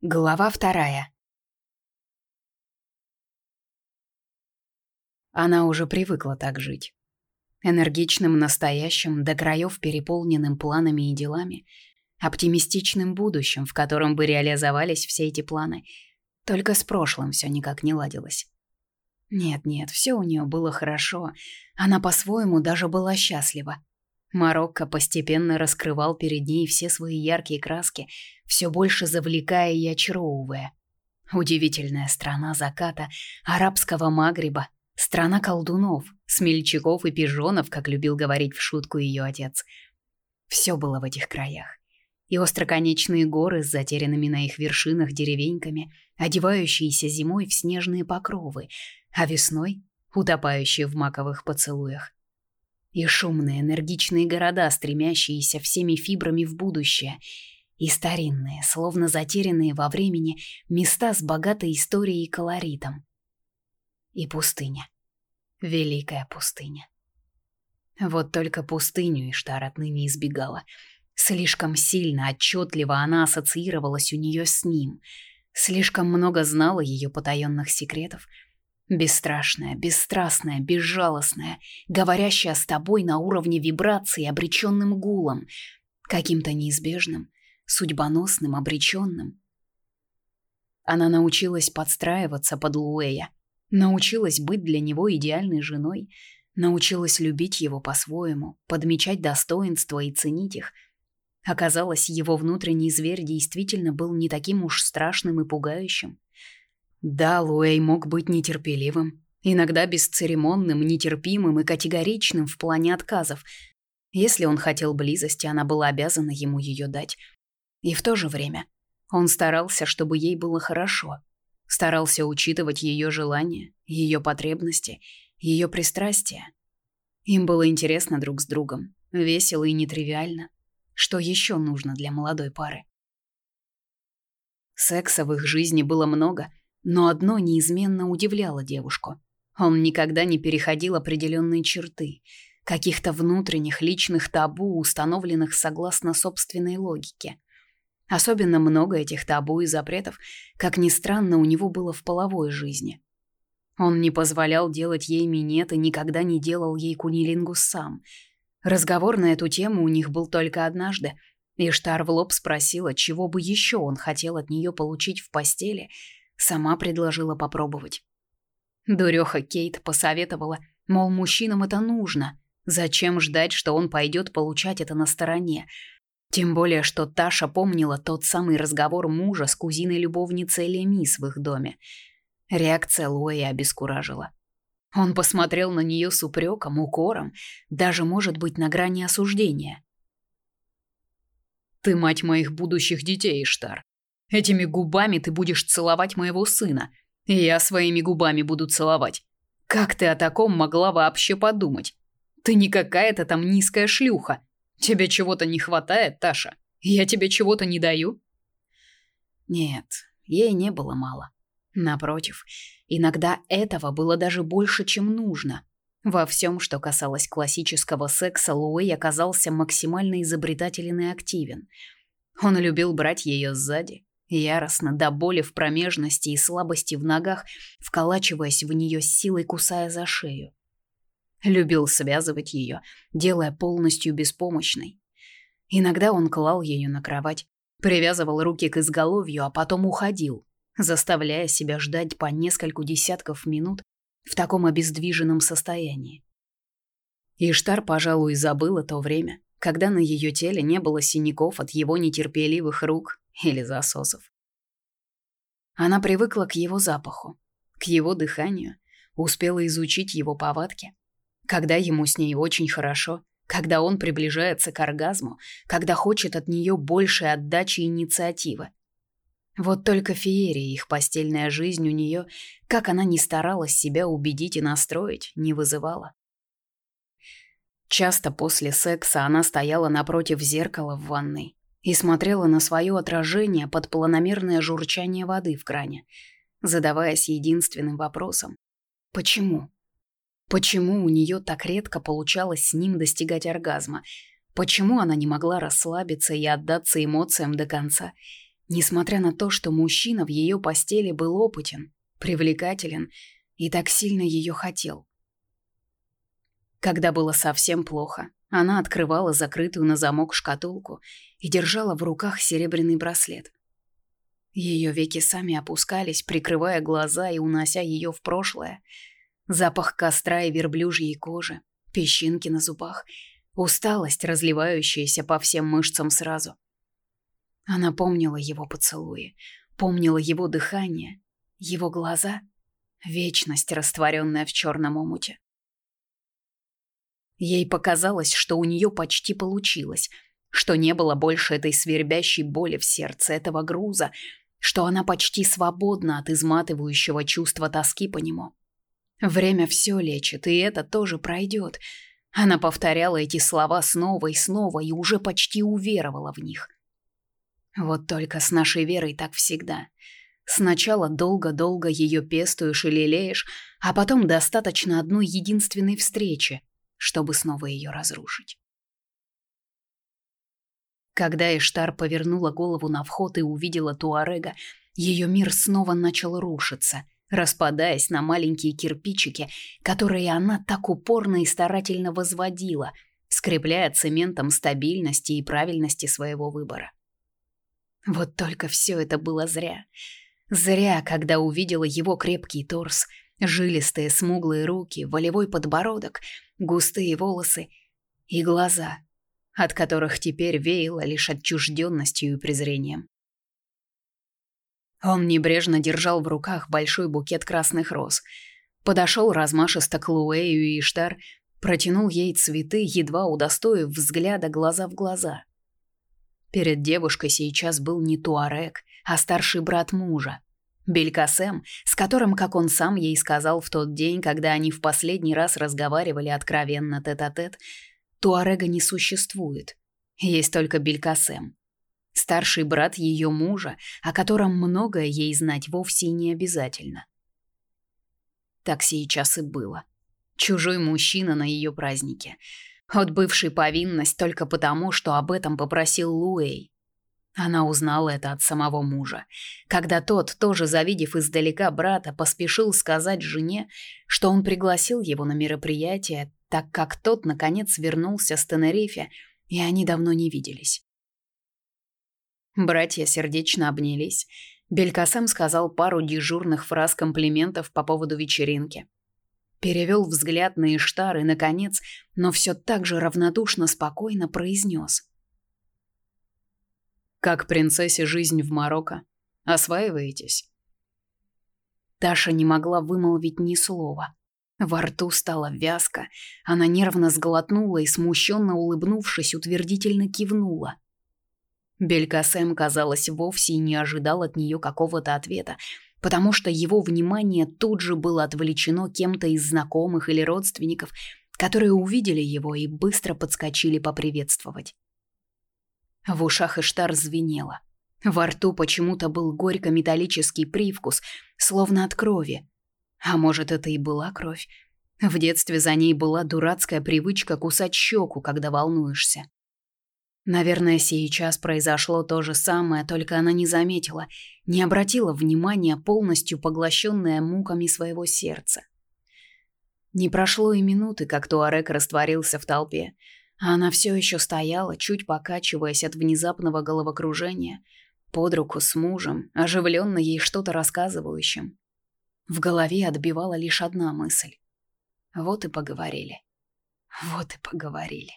Глава вторая. Она уже привыкла так жить. Энергичным настоящим, до краев переполненным планами и делами, оптимистичным будущим, в котором бы реализовались все эти планы. Только с прошлым все никак не ладилось. Нет-нет, все у нее было хорошо. Она по-своему даже была счастлива. Марокко постепенно раскрывал перед ней все свои яркие краски, все больше завлекая и очаровывая. Удивительная страна заката, арабского Магриба, страна колдунов, смельчаков и пижонов, как любил говорить в шутку ее отец. Все было в этих краях. И остроконечные горы с затерянными на их вершинах деревеньками, одевающиеся зимой в снежные покровы, а весной утопающие в маковых поцелуях и шумные, энергичные города, стремящиеся всеми фибрами в будущее, и старинные, словно затерянные во времени, места с богатой историей и колоритом. И пустыня. Великая пустыня. Вот только пустыню Иштар отныне избегала. Слишком сильно, отчетливо она ассоциировалась у нее с ним. Слишком много знала ее потаенных секретов — Бесстрашная, бесстрастная, безжалостная, говорящая с тобой на уровне вибрации, обреченным гулом, каким-то неизбежным, судьбоносным, обреченным. Она научилась подстраиваться под Луэя, научилась быть для него идеальной женой, научилась любить его по-своему, подмечать достоинства и ценить их. Оказалось, его внутренний зверь действительно был не таким уж страшным и пугающим. Да, Луэй мог быть нетерпеливым, иногда бесцеремонным, нетерпимым и категоричным в плане отказов. Если он хотел близости, она была обязана ему ее дать. И в то же время он старался, чтобы ей было хорошо. Старался учитывать ее желания, ее потребности, ее пристрастия. Им было интересно друг с другом, весело и нетривиально. Что еще нужно для молодой пары? Секса в их жизни было много, но одно неизменно удивляло девушку. Он никогда не переходил определенные черты, каких-то внутренних личных табу, установленных согласно собственной логике. Особенно много этих табу и запретов, как ни странно, у него было в половой жизни. Он не позволял делать ей минет и никогда не делал ей кунилингус сам. Разговор на эту тему у них был только однажды, и Штар в лоб спросила, чего бы еще он хотел от нее получить в постели – Сама предложила попробовать. Дуреха Кейт посоветовала, мол, мужчинам это нужно. Зачем ждать, что он пойдет получать это на стороне? Тем более, что Таша помнила тот самый разговор мужа с кузиной-любовницей Лемис в их доме. Реакция Луэя обескуражила. Он посмотрел на нее с упреком, укором, даже, может быть, на грани осуждения. «Ты мать моих будущих детей, Штар. Этими губами ты будешь целовать моего сына, и я своими губами буду целовать. Как ты о таком могла вообще подумать? Ты не какая-то там низкая шлюха. Тебе чего-то не хватает, Таша? Я тебе чего-то не даю? Нет, ей не было мало. Напротив, иногда этого было даже больше, чем нужно. Во всем, что касалось классического секса, Луэй оказался максимально изобретателен и активен. Он любил брать ее сзади, яростно до боли в промежности и слабости в ногах, вколачиваясь в нее силой, кусая за шею. Любил связывать ее, делая полностью беспомощной. Иногда он клал ее на кровать, привязывал руки к изголовью, а потом уходил, заставляя себя ждать по нескольку десятков минут в таком обездвиженном состоянии. Иштар, пожалуй, забыла то время, когда на ее теле не было синяков от его нетерпеливых рук или засосов. Она привыкла к его запаху, к его дыханию, успела изучить его повадки. Когда ему с ней очень хорошо, когда он приближается к оргазму, когда хочет от нее большей отдачи и инициативы. Вот только феерия их постельная жизнь у нее, как она ни старалась себя убедить и настроить, не вызывала. Часто после секса она стояла напротив зеркала в ванной и смотрела на свое отражение под планомерное журчание воды в кране, задаваясь единственным вопросом – почему? Почему у нее так редко получалось с ним достигать оргазма? Почему она не могла расслабиться и отдаться эмоциям до конца? Несмотря на то, что мужчина в ее постели был опытен, привлекателен и так сильно ее хотел. Когда было совсем плохо, она открывала закрытую на замок шкатулку и держала в руках серебряный браслет. Ее веки сами опускались, прикрывая глаза и унося ее в прошлое. Запах костра и верблюжьей кожи, песчинки на зубах, усталость, разливающаяся по всем мышцам сразу. Она помнила его поцелуи, помнила его дыхание, его глаза, вечность, растворенная в черном омуте. Ей показалось, что у нее почти получилось, что не было больше этой свербящей боли в сердце, этого груза, что она почти свободна от изматывающего чувства тоски по нему. Время все лечит, и это тоже пройдет. Она повторяла эти слова снова и снова и уже почти уверовала в них. Вот только с нашей верой так всегда. Сначала долго-долго ее пестуешь и лелеешь, а потом достаточно одной единственной встречи, чтобы снова ее разрушить. Когда Эштар повернула голову на вход и увидела Туарега, ее мир снова начал рушиться, распадаясь на маленькие кирпичики, которые она так упорно и старательно возводила, скрепляя цементом стабильности и правильности своего выбора. Вот только все это было зря. Зря, когда увидела его крепкий торс, жилистые смуглые руки, волевой подбородок, густые волосы и глаза, от которых теперь веяло лишь отчужденностью и презрением. Он небрежно держал в руках большой букет красных роз. Подошел размашисто к Луэю и Иштар, протянул ей цветы, едва удостоив взгляда глаза в глаза. Перед девушкой сейчас был не Туарек, а старший брат мужа. Белькасем, с которым, как он сам ей сказал в тот день, когда они в последний раз разговаривали откровенно тет-а-тет, -тет, Туарега не существует. Есть только Белькасем. Старший брат ее мужа, о котором многое ей знать вовсе не обязательно. Так сейчас и было. Чужой мужчина на ее празднике. Отбывший повинность только потому, что об этом попросил Луэй. Она узнала это от самого мужа, когда тот, тоже завидев издалека брата, поспешил сказать жене, что он пригласил его на мероприятие, так как тот наконец вернулся с Тенерифе, и они давно не виделись. Братья сердечно обнялись. Белькасем сказал пару дежурных фраз комплиментов по поводу вечеринки. Перевел взгляд на Иштар и, наконец, но все так же равнодушно спокойно произнес. «Как принцессе жизнь в Марокко? Осваиваетесь?» Таша не могла вымолвить ни слова. Во рту стало вязко, она нервно сглотнула и, смущенно улыбнувшись, утвердительно кивнула. Белькасем, казалось, вовсе не ожидал от нее какого-то ответа, потому что его внимание тут же было отвлечено кем-то из знакомых или родственников, которые увидели его и быстро подскочили поприветствовать. В ушах Иштар звенело. Во рту почему-то был горько-металлический привкус, словно от крови, а может, это и была кровь? В детстве за ней была дурацкая привычка кусать щеку, когда волнуешься. Наверное, сейчас произошло то же самое, только она не заметила, не обратила внимания, полностью поглощенная муками своего сердца. Не прошло и минуты, как Туарек растворился в толпе, а она все еще стояла, чуть покачиваясь от внезапного головокружения, под руку с мужем, оживленно ей что-то рассказывающим. В голове отбивала лишь одна мысль. Вот и поговорили. Вот и поговорили.